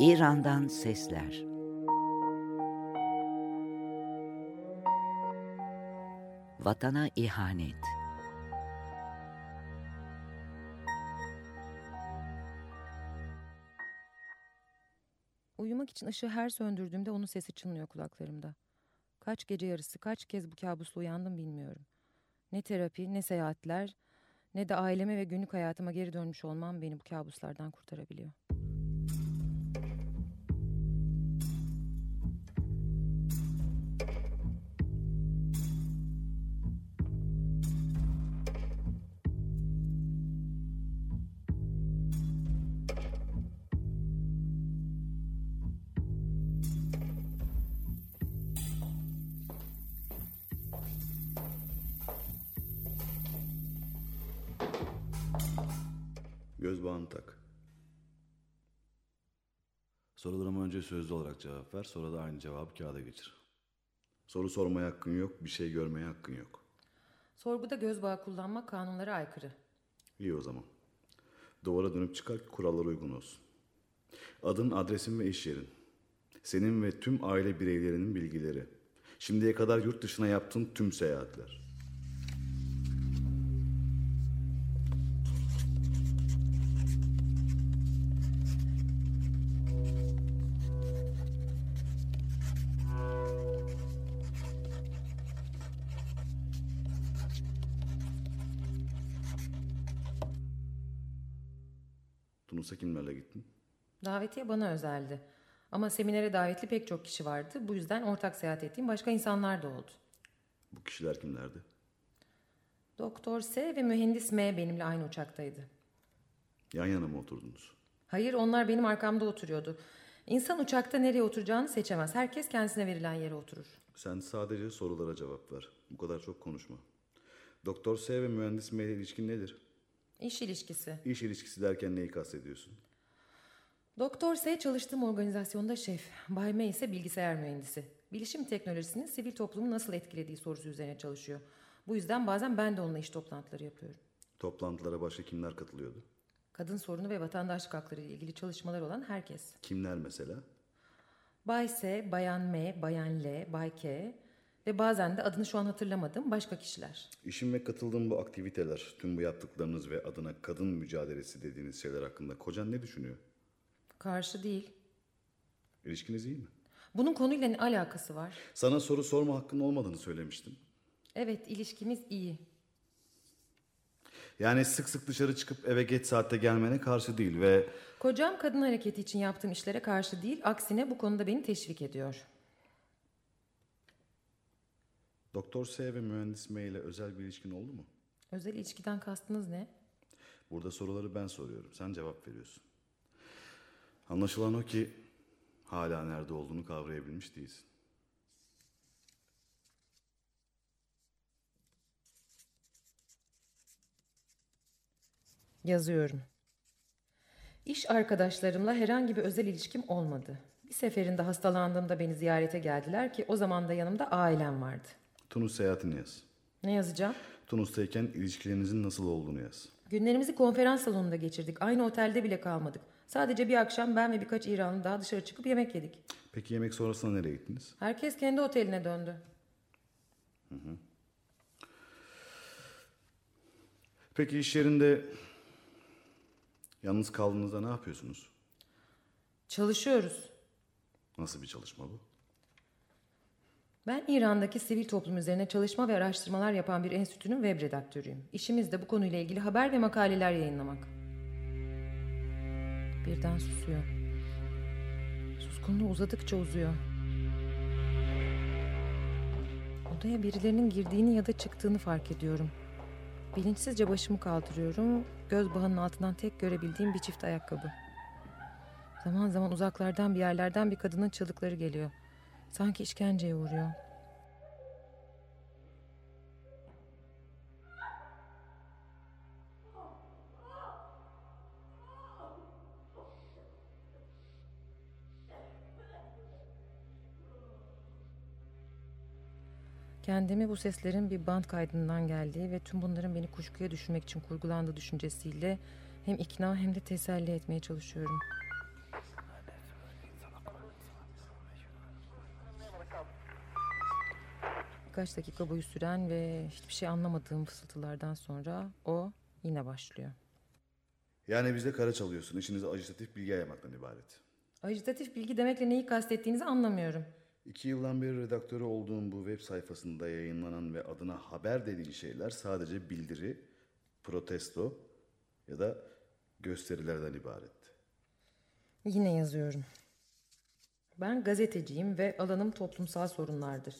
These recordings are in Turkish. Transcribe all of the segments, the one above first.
İran'dan sesler. Vatana ihanet. Uyumak için ışığı her söndürdüğümde onun sesi çınlıyor kulaklarımda. Kaç gece yarısı, kaç kez bu kabusla uyandım bilmiyorum. Ne terapi, ne seyahatler, ne de aileme ve günlük hayatıma geri dönmüş olmam beni bu kabuslardan kurtarabiliyor. Göz bağını tak. Sorularıma önce sözlü olarak cevap ver, sonra da aynı cevabı kağıda geçir. Soru sormaya hakkın yok, bir şey görmeye hakkın yok. Sorguda göz bağı kullanmak kanunlara aykırı. İyi o zaman. Duvara dönüp çıkar ki kurallara uygun olsun. Adın, adresin ve iş yerin. Senin ve tüm aile bireylerinin bilgileri. Şimdiye kadar yurt dışına yaptığın tüm seyahatler. Tunus'a kimlerle gittin? Davetiye bana özeldi. Ama seminere davetli pek çok kişi vardı. Bu yüzden ortak seyahat ettiğim başka insanlar da oldu. Bu kişiler kimlerdi? Doktor S ve mühendis M benimle aynı uçaktaydı. Yan yana mı oturdunuz? Hayır onlar benim arkamda oturuyordu. İnsan uçakta nereye oturacağını seçemez. Herkes kendisine verilen yere oturur. Sen sadece sorulara cevap ver. Bu kadar çok konuşma. Doktor S ve mühendis M ile ilişkin nedir? İş ilişkisi. İş ilişkisi derken neyi kastediyorsun? Doktor S çalıştığım organizasyonda şef. Bay M ise bilgisayar mühendisi. Bilişim teknolojisinin sivil toplumu nasıl etkilediği sorusu üzerine çalışıyor. Bu yüzden bazen ben de onunla iş toplantıları yapıyorum. Toplantılara başka kimler katılıyordu? Kadın sorunu ve vatandaşlık hakları ile ilgili çalışmalar olan herkes. Kimler mesela? Bay S, Bayan M, Bayan L, Bay K ve bazen de adını şu an hatırlamadığım başka kişiler. İşin ve katıldığın bu aktiviteler, tüm bu yaptıklarınız ve adına kadın mücadelesi dediğiniz şeyler hakkında kocan ne düşünüyor? Karşı değil. İlişkiniz iyi mi? Bunun konuyla ne alakası var? Sana soru sorma hakkın olmadığını söylemiştim. Evet, ilişkimiz iyi. Yani sık sık dışarı çıkıp eve geç saatte gelmene karşı değil ve Kocam kadın hareketi için yaptığım işlere karşı değil, aksine bu konuda beni teşvik ediyor. Doktor S ve mühendis M ile özel bir ilişkin oldu mu? Özel ilişkiden kastınız ne? Burada soruları ben soruyorum. Sen cevap veriyorsun. Anlaşılan o ki hala nerede olduğunu kavrayabilmiş değilsin. Yazıyorum. İş arkadaşlarımla herhangi bir özel ilişkim olmadı. Bir seferinde hastalandığımda beni ziyarete geldiler ki o zaman da yanımda ailem vardı. Tunus seyahatini yaz. Ne yazacağım? Tunus'tayken ilişkilerinizin nasıl olduğunu yaz. Günlerimizi konferans salonunda geçirdik. Aynı otelde bile kalmadık. Sadece bir akşam ben ve birkaç İranlı daha dışarı çıkıp yemek yedik. Peki yemek sonrasında nereye gittiniz? Herkes kendi oteline döndü. Peki iş yerinde yalnız kaldığınızda ne yapıyorsunuz? Çalışıyoruz. Nasıl bir çalışma bu? Ben İran'daki sivil toplum üzerine çalışma ve araştırmalar yapan bir enstitünün web redaktörüyüm. İşimiz de bu konuyla ilgili haber ve makaleler yayınlamak. Birden susuyor. Suskunluğu uzadıkça uzuyor. Odaya birilerinin girdiğini ya da çıktığını fark ediyorum. Bilinçsizce başımı kaldırıyorum. Göz bağının altından tek görebildiğim bir çift ayakkabı. Zaman zaman uzaklardan bir yerlerden bir kadının çığlıkları geliyor. Sanki işkenceye uğruyor. Kendimi bu seslerin bir band kaydından geldiği ve tüm bunların beni kuşkuya düşürmek için kurgulandığı düşüncesiyle hem ikna hem de teselli etmeye çalışıyorum. Birkaç dakika boyu süren ve hiçbir şey anlamadığım fısıltılardan sonra o yine başlıyor. Yani bize kara çalıyorsun. İşiniz ajitatif bilgi yaymaktan ibaret. Ajitatif bilgi demekle neyi kastettiğinizi anlamıyorum. İki yıldan beri redaktörü olduğum bu web sayfasında yayınlanan ve adına haber dediğin şeyler sadece bildiri, protesto ya da gösterilerden ibaret. Yine yazıyorum. Ben gazeteciyim ve alanım toplumsal sorunlardır.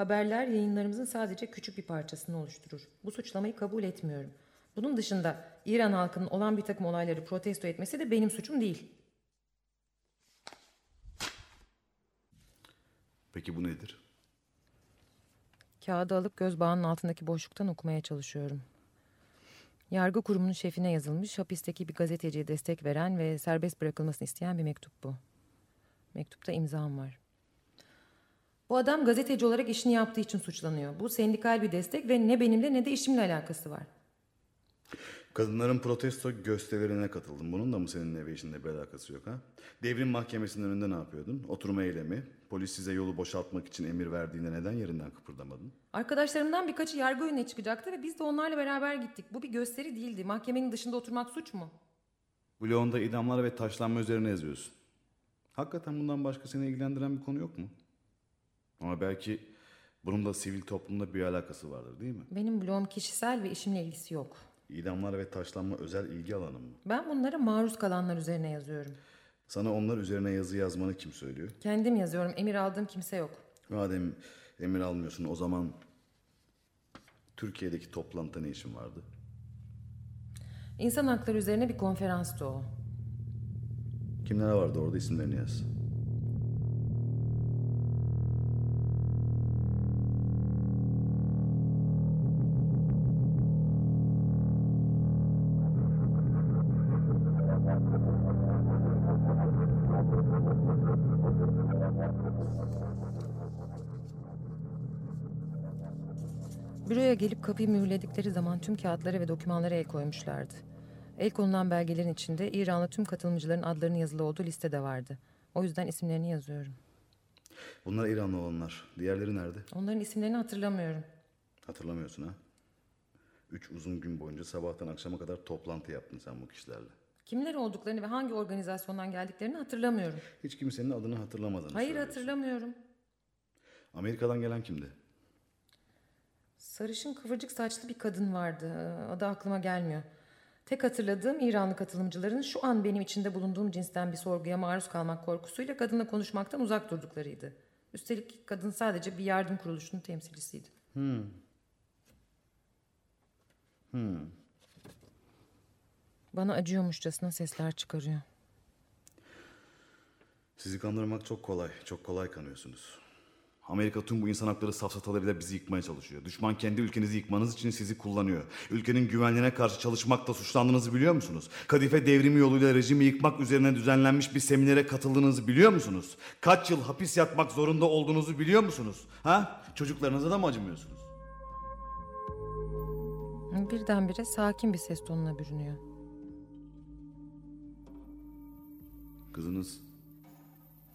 Haberler yayınlarımızın sadece küçük bir parçasını oluşturur. Bu suçlamayı kabul etmiyorum. Bunun dışında İran halkının olan bir takım olayları protesto etmesi de benim suçum değil. Peki bu nedir? Kağıdı alıp göz bağının altındaki boşluktan okumaya çalışıyorum. Yargı kurumunun şefine yazılmış, hapisteki bir gazeteciye destek veren ve serbest bırakılmasını isteyen bir mektup bu. Mektupta imzam var. Bu adam gazeteci olarak işini yaptığı için suçlanıyor. Bu sendikal bir destek ve ne benimle ne de işimle alakası var. Kadınların protesto gösterilerine katıldın. Bunun da mı seninle ve işinle bir alakası yok ha? Devrim mahkemesinin önünde ne yapıyordun? Oturma eylemi. Polis size yolu boşaltmak için emir verdiğinde neden yerinden kıpırdamadın? Arkadaşlarımdan birkaçı yargı önüne çıkacaktı ve biz de onlarla beraber gittik. Bu bir gösteri değildi. Mahkemenin dışında oturmak suç mu? Bloğunda idamlar ve taşlanma üzerine yazıyorsun. Hakikaten bundan başka seni ilgilendiren bir konu yok mu? Ama belki bunun da sivil toplumla bir alakası vardır değil mi? Benim blogum kişisel ve işimle ilgisi yok. İdamlar ve taşlanma özel ilgi alanın mı? Ben bunlara maruz kalanlar üzerine yazıyorum. Sana onlar üzerine yazı yazmanı kim söylüyor? Kendim yazıyorum. Emir aldığım kimse yok. Madem emir almıyorsun o zaman Türkiye'deki toplantıda ne işin vardı? İnsan hakları üzerine bir konferanstı o. Kimler vardı orada isimlerini yaz. Gelip kapıyı mühürledikleri zaman tüm kağıtlara ve dokümanlara el koymuşlardı. El konulan belgelerin içinde İranlı tüm katılımcıların adlarının yazılı olduğu liste de vardı. O yüzden isimlerini yazıyorum. Bunlar İranlı olanlar. Diğerleri nerede? Onların isimlerini hatırlamıyorum. Hatırlamıyorsun ha? Üç uzun gün boyunca sabahtan akşama kadar toplantı yaptın sen bu kişilerle. Kimler olduklarını ve hangi organizasyondan geldiklerini hatırlamıyorum. Hiç kimsenin adını hatırlamadığını Hayır hatırlamıyorum. Amerika'dan gelen kimdi? Sarışın kıvırcık saçlı bir kadın vardı. Adı aklıma gelmiyor. Tek hatırladığım İranlı katılımcıların şu an benim içinde bulunduğum cinsten bir sorguya maruz kalmak korkusuyla kadınla konuşmaktan uzak durduklarıydı. Üstelik kadın sadece bir yardım kuruluşunun temsilcisiydi. Bana acıyormuşçasına sesler çıkarıyor. Sizi kandırmak çok kolay. Çok kolay kanıyorsunuz. Amerika tüm bu insan hakları safsatalarıyla bizi yıkmaya çalışıyor. Düşman kendi ülkenizi yıkmanız için sizi kullanıyor. Ülkenin güvenliğine karşı çalışmakla suçlandığınızı biliyor musunuz? Kadife devrimi yoluyla rejimi yıkmak üzerine düzenlenmiş bir seminere katıldığınızı biliyor musunuz? Kaç yıl hapis yatmak zorunda olduğunuzu biliyor musunuz? Ha? Çocuklarınıza da mı acımıyorsunuz? Birdenbire sakin bir ses tonuna bürünüyor. Kızınız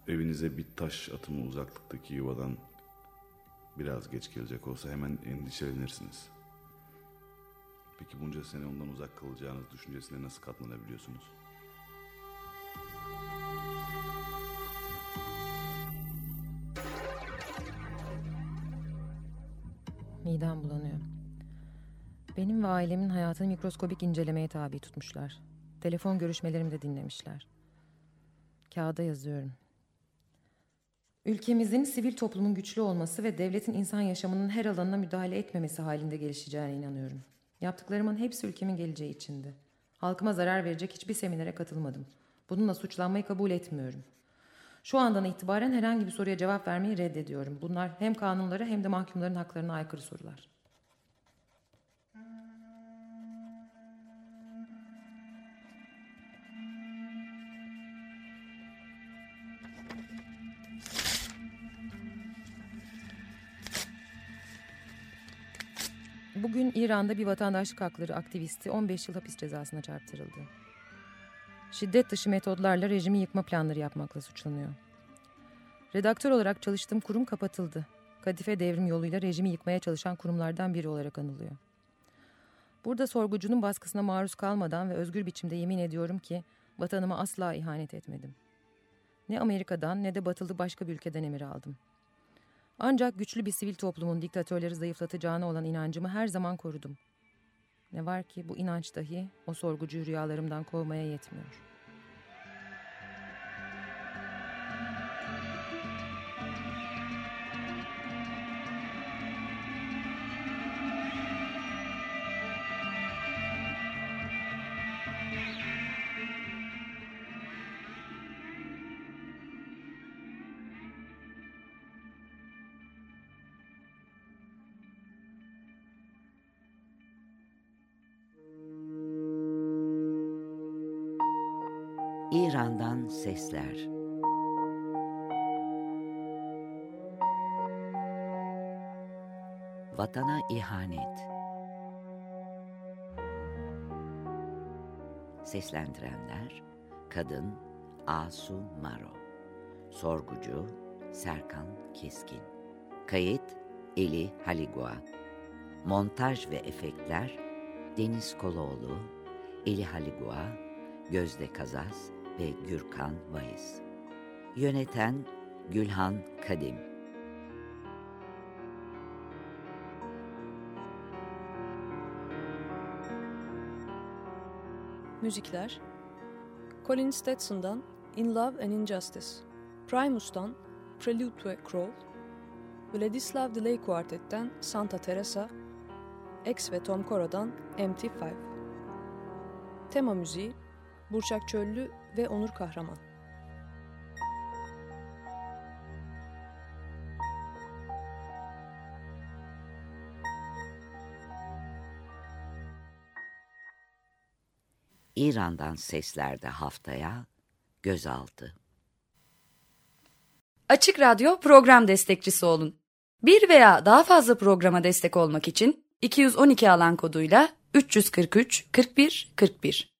evinize bir taş atımı uzaklıktaki yuvadan biraz geç gelecek olsa hemen endişelenirsiniz. Peki bunca sene ondan uzak kalacağınız düşüncesine nasıl katlanabiliyorsunuz? Midem bulanıyor. Benim ve ailemin hayatını mikroskobik incelemeye tabi tutmuşlar. Telefon görüşmelerimi de dinlemişler. Kağıda yazıyorum. Ülkemizin sivil toplumun güçlü olması ve devletin insan yaşamının her alanına müdahale etmemesi halinde gelişeceğine inanıyorum. Yaptıklarımın hepsi ülkemin geleceği içindi. Halkıma zarar verecek hiçbir seminere katılmadım. Bununla suçlanmayı kabul etmiyorum. Şu andan itibaren herhangi bir soruya cevap vermeyi reddediyorum. Bunlar hem kanunlara hem de mahkumların haklarına aykırı sorular. Bugün İran'da bir vatandaşlık hakları aktivisti 15 yıl hapis cezasına çarptırıldı. Şiddet dışı metodlarla rejimi yıkma planları yapmakla suçlanıyor. Redaktör olarak çalıştığım kurum kapatıldı. kadife devrim yoluyla rejimi yıkmaya çalışan kurumlardan biri olarak anılıyor. Burada sorgucunun baskısına maruz kalmadan ve özgür biçimde yemin ediyorum ki vatanıma asla ihanet etmedim. Ne Amerika'dan ne de batılı başka bir ülkeden emir aldım. Ancak güçlü bir sivil toplumun diktatörleri zayıflatacağına olan inancımı her zaman korudum. Ne var ki bu inanç dahi o sorgucuyu rüyalarımdan kovmaya yetmiyor. İran'dan sesler. Vatana ihanet. Seslendirenler Kadın Asu Maro Sorgucu Serkan Keskin Kayıt Eli Haligua Montaj ve efektler Deniz Koloğlu Eli Haligua Gözde Kazas ve Gürkan Vayız. Yöneten Gülhan Kadim. Müzikler Colin Stetson'dan In Love and Injustice, Primus'tan Prelude to a Crawl, Vladislav Delay Quartet'ten Santa Teresa, X ve Tom Cora'dan MT5. Tema müziği Burçak Çöllü ve Onur Kahraman. İran'dan seslerde haftaya gözaltı. Açık Radyo program destekçisi olun. Bir veya daha fazla programa destek olmak için 212 alan koduyla 343 41 41